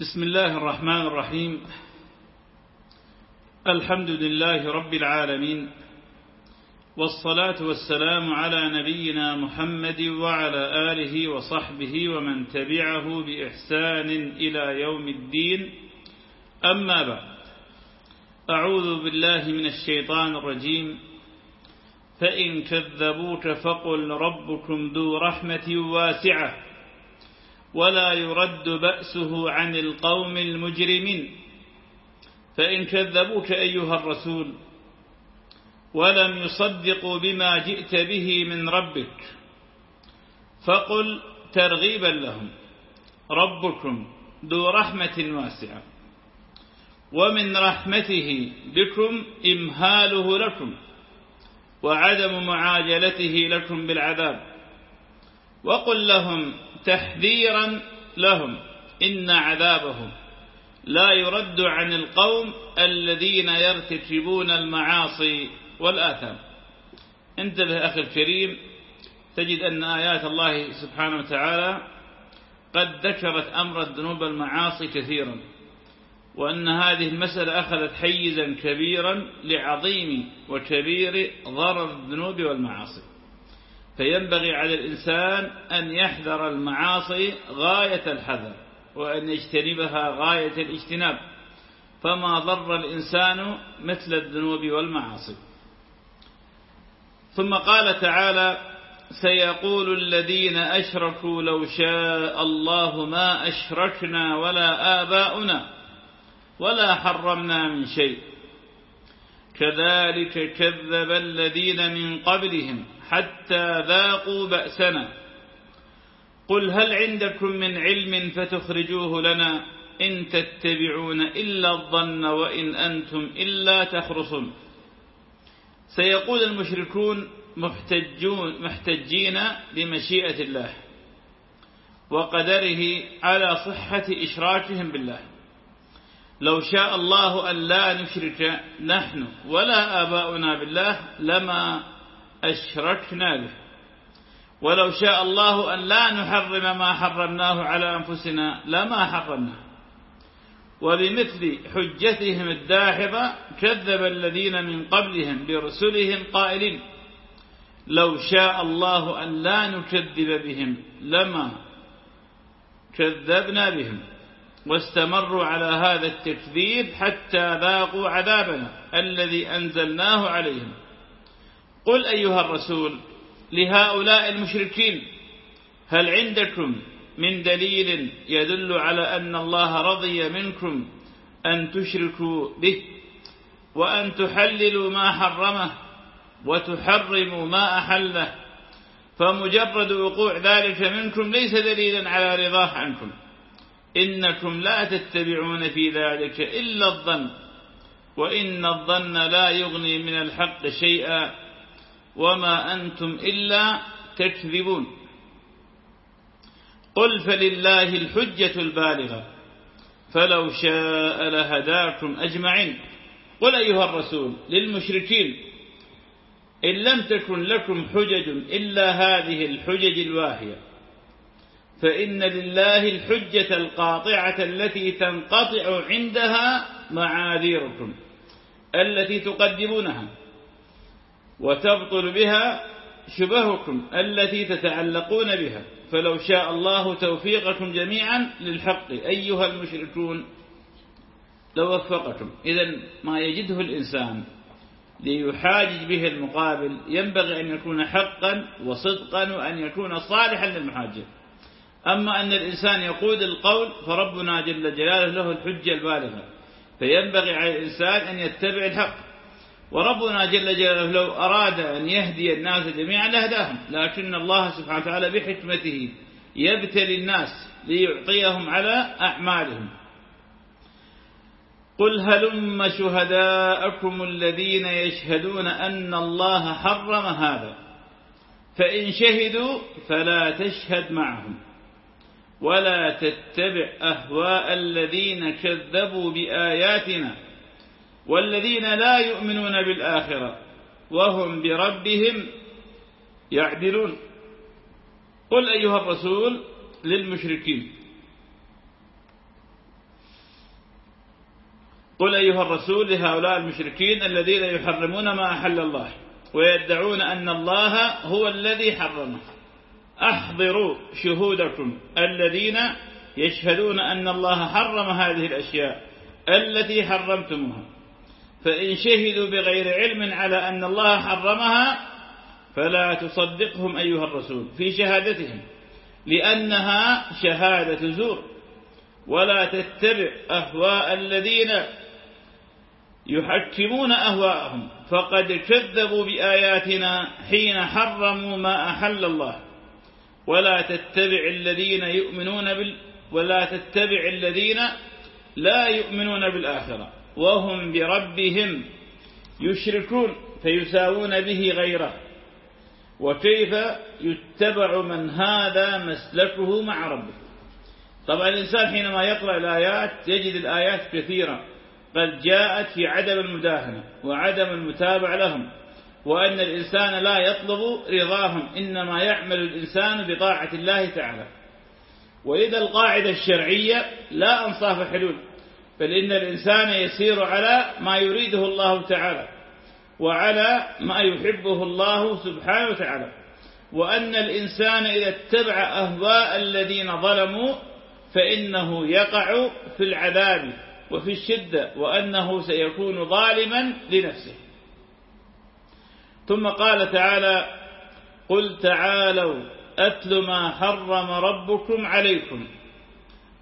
بسم الله الرحمن الرحيم. الحمد لله رب العالمين. والصلاة والسلام على نبينا محمد وعلى آله وصحبه ومن تبعه بإحسان إلى يوم الدين. أما بعد أعوذ بالله من الشيطان الرجيم. فإن كذبوك فقل ربكم ذو رحمة واسعة. ولا يرد بأسه عن القوم المجرمين. فإن كذبوك أيها الرسول ولم يصدقوا بما جئت به من ربك فقل ترغيبا لهم ربكم ذو رحمة واسعة ومن رحمته بكم إمهاله لكم وعدم معاجلته لكم بالعذاب. وقل لهم تحذيرا لهم. إن عذابه لا يرد عن القوم الذين يرتكبون المعاصي والآثام. انتبه أخي الكريم تجد أن آيات الله سبحانه وتعالى قد ذكرت أمر الذنوب المعاصي كثيرا وأن هذه المسألة أخذت حيزا كبيرا لعظيم وكبير ضرر الذنوب والمعاصي. فينبغي على الإنسان أن يحذر المعاصي غاية الحذر وأن يجتنبها غاية الاجتناب. فما ضر الإنسان مثل الذنوب والمعاصي. ثم قال تعالى سيقول الذين أشركوا لو شاء الله ما أشركنا ولا آباؤنا ولا حرمنا من شيء. كذلك كذب الذين من قبلهم. حتى ذاقوا بأسنا. قل هل عندكم من علم فتخرجوه لنا إن تتبعون إلا الظن وإن أنتم إلا تخرصون. سيقول المشركون محتجون محتجين بمشيئة الله وقدره على صحة إشراكهم بالله. لو شاء الله أن لا نشرك نحن ولا آباؤنا بالله لما أشركنا به. ولو شاء الله أن لا نحرم ما حرمناه على أنفسنا لما حرمناه. وبمثل حجتهم الداحضة كذب الذين من قبلهم برسلهم قائلين لو شاء الله أن لا نكذب بهم لما كذبنا بهم. واستمروا على هذا التكذيب حتى ذاقوا عذابنا الذي أنزلناه عليهم. قل أيها الرسول لهؤلاء المشركين هل عندكم من دليل يدل على أن الله رضي منكم أن تشركوا به وأن تحللوا ما حرمه وتحرموا ما أحله؟ فمجرد وقوع ذلك منكم ليس دليلا على رضاه عنكم. إنكم لا تتبعون في ذلك إلا الظن وإن الظن لا يغني من الحق شيئا. وما أنتم إلا تكذبون. قل فلله الحجة البالغة. فلو شاء لهداكم أجمعين. قل أيها الرسول للمشركين إن لم تكن لكم حجج إلا هذه الحجج الواهية. فإن لله الحجة القاطعة التي تنقطع عندها معاذيركم التي تقدمونها. وتبطل بها شبهكم التي تتعلقون بها. فلو شاء الله توفيقكم جميعا للحق. أيها المشركون لوفقكم إذا ما يجده الإنسان ليحاجج به المقابل ينبغي أن يكون حقا وصدقا وأن يكون صالحا للمحاجة. أما أن الإنسان يقود القول فربنا جل جلاله له الحجة البالغة. فينبغي على الإنسان أن يتبع الحق. وربنا جل جلاله لو أراد أن يهدي الناس جميعا لهداهم. لكن الله سبحانه وتعالى بحكمته يبتلي الناس ليعطيهم على أعمالهم. قل هلم شهداءكم الذين يشهدون أن الله حرم هذا. فإن شهدوا فلا تشهد معهم. ولا تتبع أهواء الذين كذبوا بآياتنا. والذين لا يؤمنون بالآخرة وهم بربهم يعدلون. قل أيها الرسول للمشركين. قل أيها الرسول لهؤلاء المشركين الذين يحرمون ما أحل الله ويدعون أن الله هو الذي حرمه. أحضروا شهودكم الذين يشهدون أن الله حرم هذه الأشياء التي حرمتموها. فإن شهدوا بغير علم على أن الله حرمها فلا تصدقهم أيها الرسول في شهادتهم لأنها شهادة زور. ولا تتبع أهواء الذين يحكمون أهواءهم. فقد كذبوا بآياتنا حين حرموا ما أحل الله. ولا تتبع الذين يؤمنون بال ولا تتبع الذين لا يؤمنون بالآخرة. وهم بربهم يشركون فيساوون به غيره. وكيف يتبع من هذا مسلكه مع ربه؟ طبعا الإنسان حينما يقرأ الآيات يجد الآيات كثيرة. قد جاءت في عدم المداهنة وعدم المتابعة لهم وأن الإنسان لا يطلب رضاهم إنما يعمل الإنسان بطاعة الله تعالى. وإذا القاعدة الشرعية لا أنصاف حلول. بل إن الإنسان يسير على ما يريده الله تعالى وعلى ما يحبه الله سبحانه وتعالى. وأن الإنسان إذا اتبع أهواء الذين ظلموا فإنه يقع في العذاب وفي الشدة وأنه سيكون ظالما لنفسه. ثم قال تعالى قل تعالوا أتل ما حرم ربكم عليكم.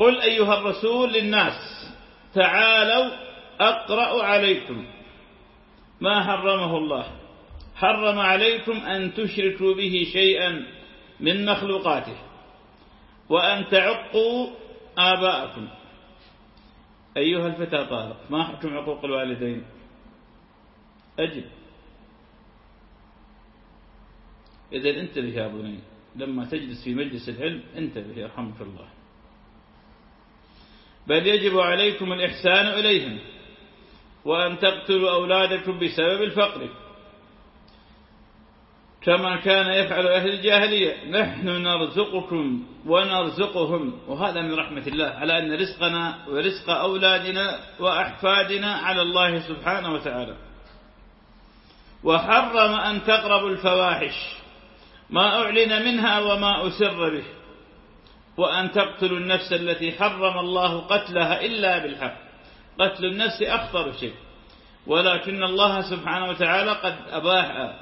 قل أيها الرسول للناس تعالوا أقرأ عليكم ما حرمه الله. حرم عليكم أن تشركوا به شيئا من مخلوقاته وأن تعقوا آباءكم. أيها الفتى طارق ما حكم عقوق الوالدين؟ أجب. إذا انتبه يا بني لما تجلس في مجلس العلم انتبه يرحمك الله. بل يجب عليكم الإحسان إليهم وأن تقتلوا أولادكم بسبب الفقر. كما كان يفعل أهل الجاهلية نحن نرزقكم ونرزقهم وهذا من رحمة الله على أن رزقنا ورزق أولادنا وأحفادنا على الله سبحانه وتعالى. وحرم أن تقربوا الفواحش ما أعلن منها وما أسر به. وأن تقتلوا النفس التي حرم الله قتلها إلا بالحق. قتل النفس أخطر شيء. ولكن الله سبحانه وتعالى قد أباح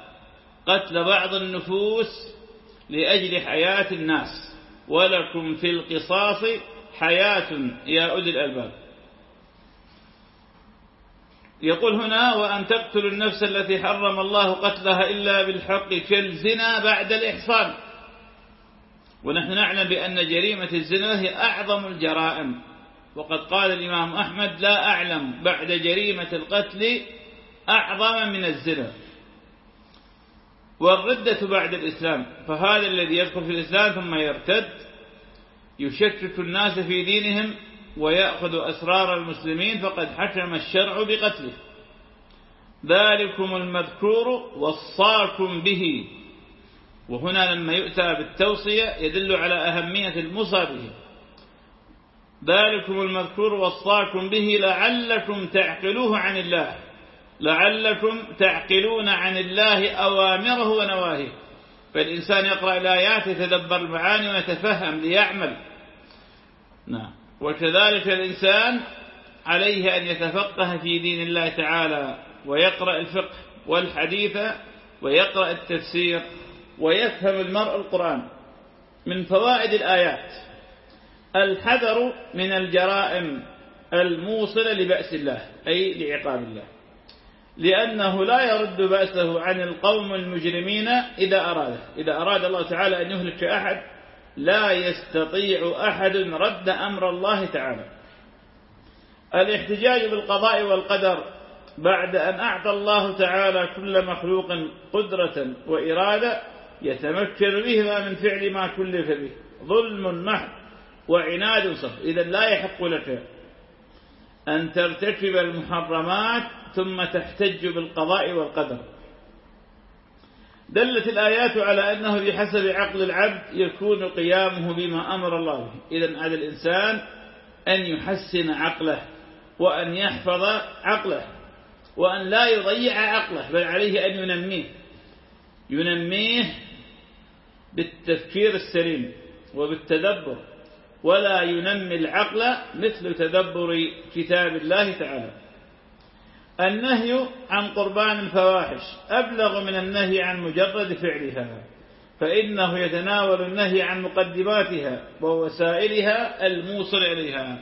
قتل بعض النفوس لأجل حياة الناس. ولكم في القصاص حياة يا أولي الألباب. يقول هنا وأن تقتلوا النفس التي حرم الله قتلها إلا بالحق كالزنا بعد الإحصان. ونحن نعلم بأن جريمة الزنا هي أعظم الجرائم. وقد قال الإمام أحمد لا أعلم بعد جريمة القتل أعظم من الزنا. والردة بعد الإسلام فهذا الذي يدخل في الإسلام ثم يرتد يشكك الناس في دينهم ويأخذ أسرار المسلمين فقد حكم الشرع بقتله. ذلكم المذكور وصاكم به. وهنا لما يؤتى بالتوصية يدل على أهمية الموصى به ذلكم المذكور وصاكم به لعلكم تعقلوه عن الله. لعلكم تعقلون عن الله أوامره ونواهيه. فالإنسان يقرأ الآيات يتدبر المعاني ويتفهم ليعمل. نعم. وكذلك الإنسان عليه أن يتفقه في دين الله تعالى ويقرأ الفقه والحديث ويقرأ التفسير. ويفهم المرء القرآن من فوائد الآيات. الحذر من الجرائم الموصلة لبأس الله أي لعقاب الله. لأنه لا يرد بأسه عن القوم المجرمين إذا أراده. إذا أراد الله تعالى أن يهلك أحد لا يستطيع أحد رد أمر الله تعالى. الاحتجاج بالقضاء والقدر بعد أن أعطى الله تعالى كل مخلوق قدرة وإرادة يتمكن بهما من فعل ما كلف به. ظلم محض وعناد صف. إذا لا يحق لك أن ترتكب المحرمات ثم تحتج بالقضاء والقدر. دلت الآيات على أنه بحسب عقل العبد يكون قيامه بما أمر الله به. إذا على الإنسان أن يحسن عقله وأن يحفظ عقله وأن لا يضيع عقله بل عليه أن ينميه. ينميه بالتفكير السليم وبالتدبر ولا ينمي العقل مثل تدبر كتاب الله تعالى. النهي عن قربان الفواحش أبلغ من النهي عن مجرد فعلها فإنه يتناول النهي عن مقدماتها ووسائلها الموصل إليها.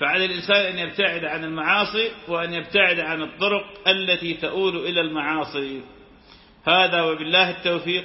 فعلى الإنسان أن يبتعد عن المعاصي وأن يبتعد عن الطرق التي تؤول إلى المعاصي. هذا وبالله التوفيق.